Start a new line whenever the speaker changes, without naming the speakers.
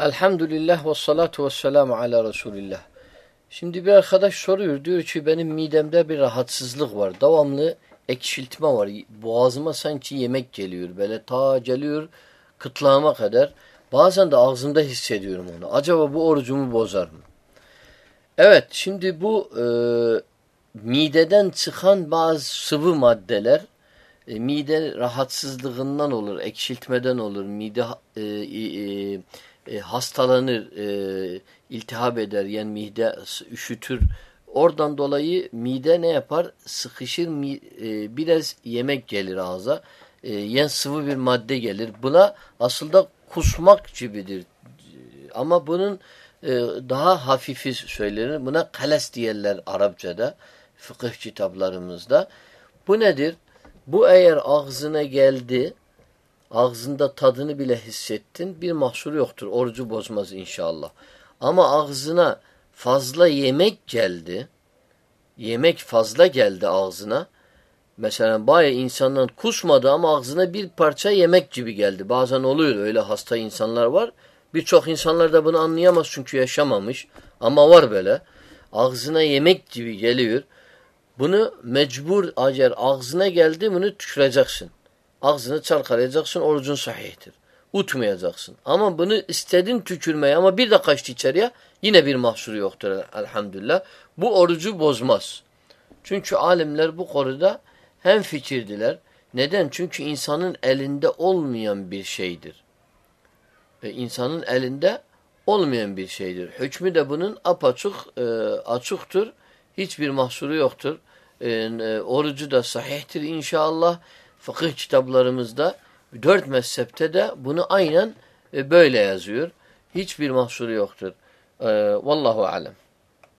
Elhamdülillah ve salatu ve selamu ala Resulillah. Şimdi bir arkadaş soruyor. Diyor ki benim midemde bir rahatsızlık var. Devamlı ekşiltme var. Boğazıma sanki yemek geliyor. Böyle ta geliyor kıtlağıma kadar. Bazen de ağzımda hissediyorum onu. Acaba bu orucumu bozar mı? Evet şimdi bu e, mideden çıkan bazı sıvı maddeler e, mide rahatsızlığından olur, ekşiltmeden olur, mide e, e, e, hastalanır, e, iltihap eder, yani mide üşütür. Oradan dolayı mide ne yapar? Sıkışır, mi, e, biraz yemek gelir ağza. E, yani sıvı bir madde gelir. Buna aslında kusmak gibidir. Ama bunun e, daha hafifi söylenir. Buna kales diyerler Arapçada, fıkıh kitaplarımızda. Bu nedir? Bu eğer ağzına geldi, ağzında tadını bile hissettin bir mahsuru yoktur. Orucu bozmaz inşallah. Ama ağzına fazla yemek geldi. Yemek fazla geldi ağzına. Mesela bayağı insandan kusmadı ama ağzına bir parça yemek gibi geldi. Bazen oluyor öyle hasta insanlar var. Birçok insanlar da bunu anlayamaz çünkü yaşamamış. Ama var böyle. Ağzına yemek gibi geliyor. Bunu mecbur eğer ağzına geldi bunu tüküreceksin. Ağzını çalkalayacaksın orucun sahihtir. Utmayacaksın. Ama bunu istedin tükürmeye ama bir de kaçtı içeriye yine bir mahsuru yoktur elhamdülillah. Bu orucu bozmaz. Çünkü alimler bu konuda hem fikirdiler. Neden? Çünkü insanın elinde olmayan bir şeydir. Ve insanın elinde olmayan bir şeydir. Hükmü de bunun apaçık e, açıktır. Hiçbir mahsuru yoktur. E, e, orucu da sahihtir inşallah fıkıh kitaplarımızda dört mezhepte de bunu aynen e, böyle yazıyor. Hiçbir mahsuru yoktur. E, vallahu alem.